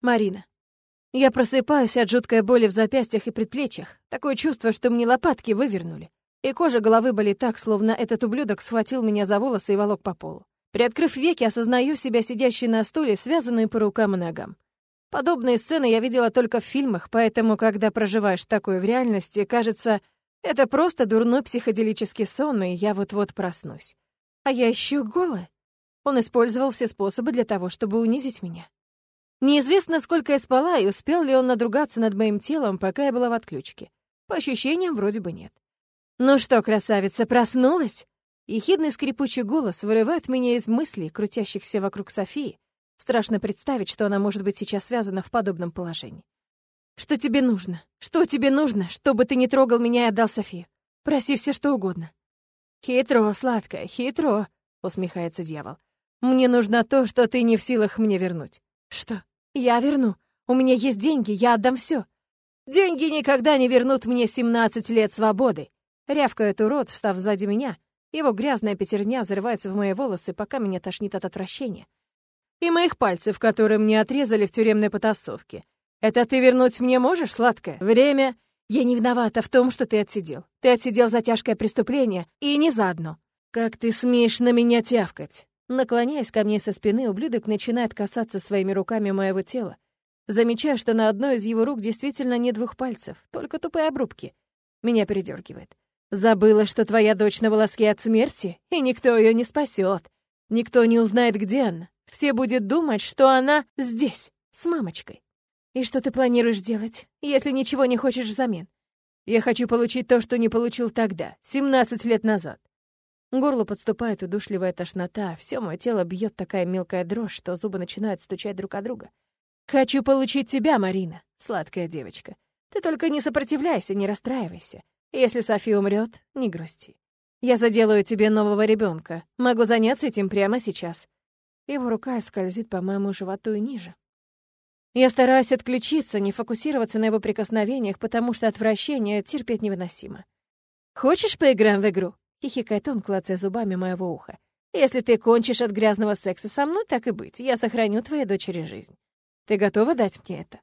Марина. Я просыпаюсь от жуткой боли в запястьях и предплечьях. Такое чувство, что мне лопатки вывернули. И кожа головы болит так, словно этот ублюдок схватил меня за волосы и волок по полу. Приоткрыв веки, осознаю себя сидящей на стуле, связанной по рукам и ногам. Подобные сцены я видела только в фильмах, поэтому, когда проживаешь такое в реальности, кажется, это просто дурной психоделический сон, и я вот-вот проснусь. А я еще голая. Он использовал все способы для того, чтобы унизить меня. Неизвестно, сколько я спала, и успел ли он надругаться над моим телом, пока я была в отключке. По ощущениям, вроде бы нет. «Ну что, красавица, проснулась?» Ехидный скрипучий голос вырывает меня из мыслей, крутящихся вокруг Софии. Страшно представить, что она может быть сейчас связана в подобном положении. «Что тебе нужно? Что тебе нужно, чтобы ты не трогал меня и отдал Софию? Проси все, что угодно». «Хитро, сладкая, хитро», — усмехается дьявол. «Мне нужно то, что ты не в силах мне вернуть». «Что? Я верну. У меня есть деньги, я отдам все. Деньги никогда не вернут мне 17 лет свободы. Рявкает урод, встав сзади меня. Его грязная пятерня взрывается в мои волосы, пока меня тошнит от отвращения. И моих пальцев, которые мне отрезали в тюремной потасовке. Это ты вернуть мне можешь, сладкое? Время... Я не виновата в том, что ты отсидел. Ты отсидел за тяжкое преступление, и не за одно. Как ты смеешь на меня тявкать? Наклоняясь ко мне со спины, ублюдок начинает касаться своими руками моего тела. Замечаю, что на одной из его рук действительно нет двух пальцев, только тупые обрубки. Меня передергивает. Забыла, что твоя дочь на волоске от смерти, и никто ее не спасет. Никто не узнает, где она. Все будет думать, что она здесь, с мамочкой. И что ты планируешь делать, если ничего не хочешь взамен? Я хочу получить то, что не получил тогда, 17 лет назад. Горло подступает удушливая тошнота, все мое тело бьет такая мелкая дрожь, что зубы начинают стучать друг о друга. «Хочу получить тебя, Марина, сладкая девочка. Ты только не сопротивляйся, не расстраивайся. Если София умрет, не грусти. Я заделаю тебе нового ребенка. Могу заняться этим прямо сейчас». Его рука скользит по моему животу и ниже. Я стараюсь отключиться, не фокусироваться на его прикосновениях, потому что отвращение терпеть невыносимо. «Хочешь, поиграем в игру?» — хихикает он, клацая зубами моего уха. «Если ты кончишь от грязного секса со мной, так и быть, я сохраню твоей дочери жизнь. Ты готова дать мне это?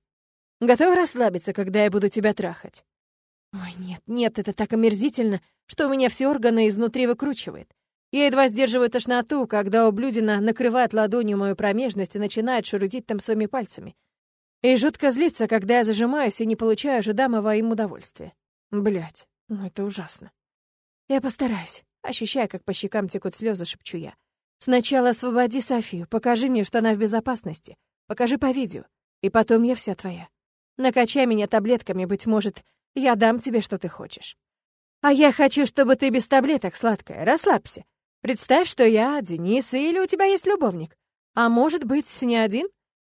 Готова расслабиться, когда я буду тебя трахать?» Ой, нет, нет, это так омерзительно, что у меня все органы изнутри выкручивает. Я едва сдерживаю тошноту, когда ублюдина накрывает ладонью мою промежность и начинает шурудить там своими пальцами. И жутко злится, когда я зажимаюсь и не получаю ожидаемого им удовольствия. Блять, ну это ужасно. Я постараюсь. Ощущая, как по щекам текут слезы, шепчу я. Сначала освободи Софию, покажи мне, что она в безопасности. Покажи по видео. И потом я вся твоя. Накачай меня таблетками, быть может, я дам тебе, что ты хочешь. А я хочу, чтобы ты без таблеток, сладкая. Расслабься. Представь, что я Денис, или у тебя есть любовник. А может быть, не один?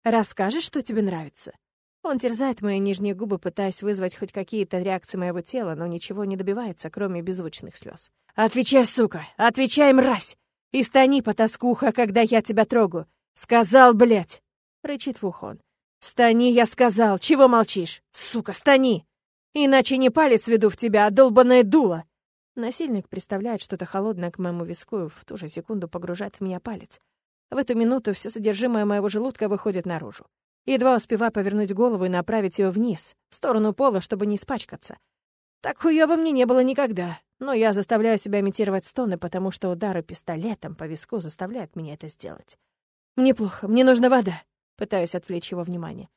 Расскажешь, что тебе нравится. Он терзает мои нижние губы, пытаясь вызвать хоть какие-то реакции моего тела, но ничего не добивается, кроме беззвучных слез. «Отвечай, сука! Отвечай, мразь! И стани, потаскуха, когда я тебя трогаю! Сказал, блядь!» — рычит в ухо он. «Стани, я сказал! Чего молчишь? Сука, стани! Иначе не палец веду в тебя, а долбаное дуло!» Насильник представляет что-то холодное к моему виску и в ту же секунду погружает в меня палец. В эту минуту все содержимое моего желудка выходит наружу. Едва успеваю повернуть голову и направить ее вниз, в сторону пола, чтобы не испачкаться. Так хуёво мне не было никогда, но я заставляю себя имитировать стоны, потому что удары пистолетом по виску заставляют меня это сделать. «Мне плохо, мне нужна вода», — пытаюсь отвлечь его внимание.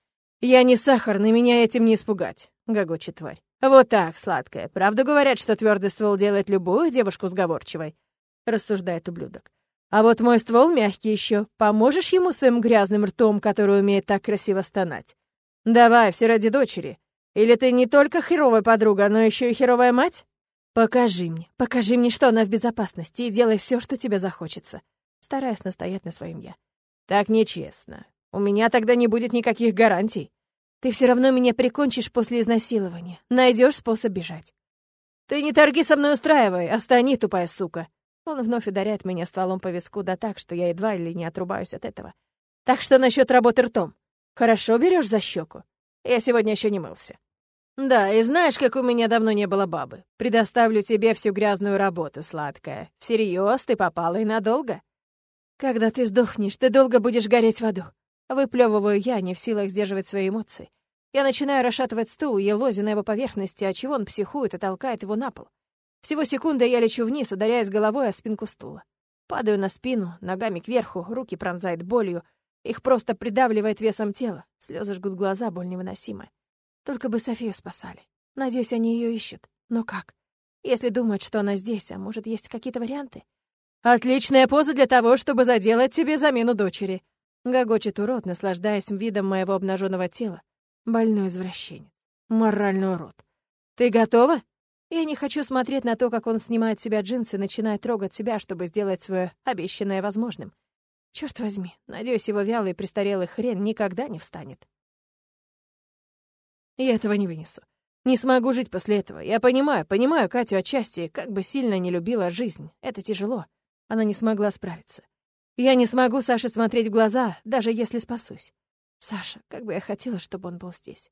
«Я не сахарный, меня этим не испугать», — гогочет тварь. «Вот так, сладкая. Правда говорят, что твердый ствол делает любую девушку сговорчивой?» — рассуждает ублюдок. А вот мой ствол мягкий еще. Поможешь ему своим грязным ртом, который умеет так красиво стонать? Давай, все ради дочери. Или ты не только херовая подруга, но еще и херовая мать? Покажи мне, покажи мне, что она в безопасности, и делай все, что тебе захочется. Стараюсь настоять на своем я. Так нечестно. У меня тогда не будет никаких гарантий. Ты все равно меня прикончишь после изнасилования. Найдешь способ бежать. Ты не торги со мной устраивай, остани, тупая сука. Он вновь ударяет меня стволом по виску, да так, что я едва ли не отрубаюсь от этого. Так что насчет работы ртом. Хорошо берешь за щеку? Я сегодня еще не мылся. Да, и знаешь, как у меня давно не было бабы. Предоставлю тебе всю грязную работу, сладкая. Всерьез ты попала и надолго. Когда ты сдохнешь, ты долго будешь гореть в аду. Выплевываю я, не в силах сдерживать свои эмоции. Я начинаю расшатывать стул, елозя на его поверхности, отчего он психует и толкает его на пол. Всего секунды я лечу вниз, ударяясь головой о спинку стула. Падаю на спину, ногами кверху, руки пронзает болью. Их просто придавливает весом тела. Слезы жгут глаза, боль невыносимая. Только бы Софию спасали. Надеюсь, они ее ищут. Но как? Если думают, что она здесь, а может, есть какие-то варианты? «Отличная поза для того, чтобы заделать тебе замену дочери», — гогочет урод, наслаждаясь видом моего обнаженного тела. Больной извращенец. Моральный урод. Ты готова? Я не хочу смотреть на то, как он снимает с себя джинсы и начинает трогать себя, чтобы сделать свое обещанное возможным. Черт возьми, надеюсь, его вялый престарелый хрен никогда не встанет. Я этого не вынесу. Не смогу жить после этого. Я понимаю, понимаю Катю отчасти, как бы сильно не любила жизнь. Это тяжело. Она не смогла справиться. Я не смогу Саше смотреть в глаза, даже если спасусь. Саша, как бы я хотела, чтобы он был здесь.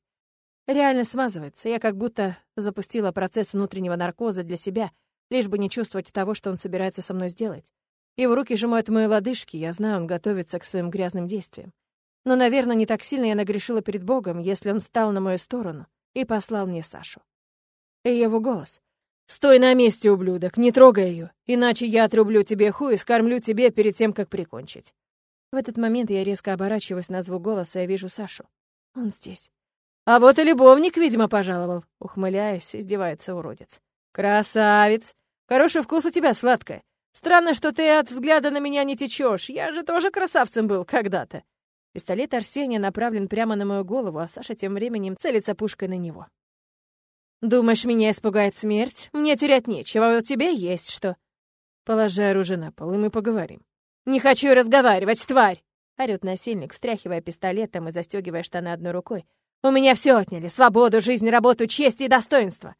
Реально смазывается. Я как будто запустила процесс внутреннего наркоза для себя, лишь бы не чувствовать того, что он собирается со мной сделать. Его руки сжимают мои лодыжки, я знаю, он готовится к своим грязным действиям. Но, наверное, не так сильно я нагрешила перед Богом, если он встал на мою сторону и послал мне Сашу. И его голос. «Стой на месте, ублюдок, не трогай ее, иначе я отрублю тебе хуй и скормлю тебе перед тем, как прикончить». В этот момент я резко оборачиваюсь на звук голоса и вижу Сашу. Он здесь. «А вот и любовник, видимо, пожаловал», — ухмыляясь, издевается уродец. «Красавец! Хороший вкус у тебя, сладкая. Странно, что ты от взгляда на меня не течешь. Я же тоже красавцем был когда-то». Пистолет Арсения направлен прямо на мою голову, а Саша тем временем целится пушкой на него. «Думаешь, меня испугает смерть? Мне терять нечего, а у тебя есть что». Положи оружие на пол, и мы поговорим. «Не хочу разговаривать, тварь!» — орёт насильник, встряхивая пистолетом и застегивая штаны одной рукой. «У меня все отняли — свободу, жизнь, работу, честь и достоинство!»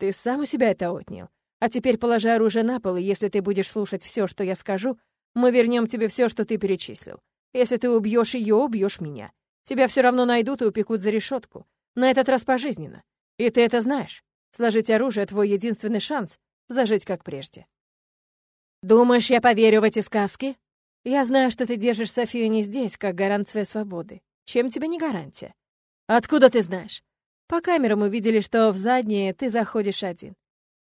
«Ты сам у себя это отнял. А теперь положи оружие на пол, и если ты будешь слушать все, что я скажу, мы вернем тебе все, что ты перечислил. Если ты убьешь ее, убьешь меня. Тебя все равно найдут и упекут за решетку. На этот раз пожизненно. И ты это знаешь. Сложить оружие — твой единственный шанс зажить как прежде. Думаешь, я поверю в эти сказки? Я знаю, что ты держишь Софию не здесь, как гарант своей свободы. Чем тебе не гарантия? Откуда ты знаешь? По камерам увидели, что в задние ты заходишь один.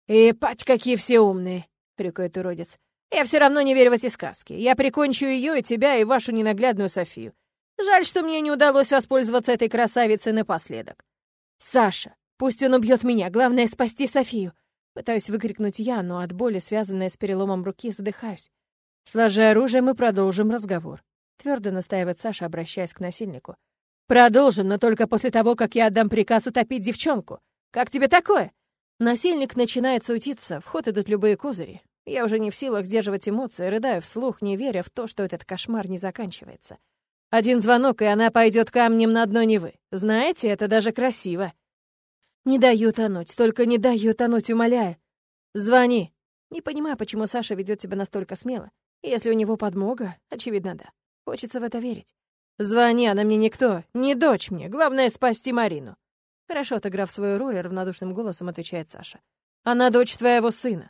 И пать, какие все умные, хрюкает уродец. Я все равно не верю в эти сказки. Я прикончу ее и тебя, и вашу ненаглядную Софию. Жаль, что мне не удалось воспользоваться этой красавицей напоследок. Саша, пусть он убьет меня, главное — спасти Софию. Пытаюсь выкрикнуть я, но от боли, связанной с переломом руки, задыхаюсь. Сложи оружие, мы продолжим разговор. Твердо настаивает Саша, обращаясь к насильнику. Продолжим, но только после того, как я отдам приказ утопить девчонку. Как тебе такое? Насильник начинает суетиться, в ход идут любые козыри. Я уже не в силах сдерживать эмоции, рыдаю вслух, не веря в то, что этот кошмар не заканчивается. Один звонок, и она пойдет камнем на дно Невы. Знаете, это даже красиво. Не даю тонуть, только не даю тонуть, умоляю. Звони. Не понимаю, почему Саша ведет себя настолько смело. Если у него подмога, очевидно, да. Хочется в это верить. Звони, она мне никто, не дочь мне. Главное — спасти Марину. Хорошо отыграв свою роль, равнодушным голосом отвечает Саша. Она дочь твоего сына.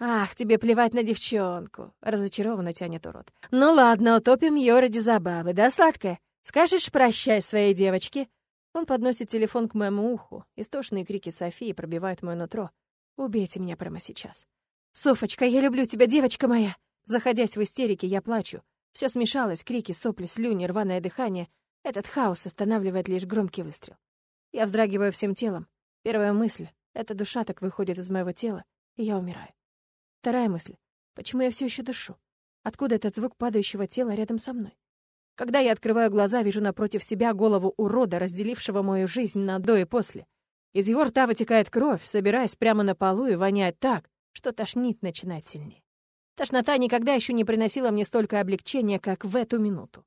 «Ах, тебе плевать на девчонку!» — разочарованно тянет урод. «Ну ладно, утопим ее ради забавы, да, сладкая? Скажешь прощай своей девочке?» Он подносит телефон к моему уху. Истошные крики Софии пробивают мое нутро. «Убейте меня прямо сейчас». «Софочка, я люблю тебя, девочка моя!» Заходясь в истерике, я плачу. Все смешалось, крики, сопли, слюни, рваное дыхание. Этот хаос останавливает лишь громкий выстрел. Я вздрагиваю всем телом. Первая мысль — эта душа так выходит из моего тела, и я умираю. Вторая мысль — почему я все еще дышу? Откуда этот звук падающего тела рядом со мной? Когда я открываю глаза, вижу напротив себя голову урода, разделившего мою жизнь на до и после. Из его рта вытекает кровь, собираясь прямо на полу и воняет так, что тошнит начинает сильнее. Тошнота никогда еще не приносила мне столько облегчения, как в эту минуту.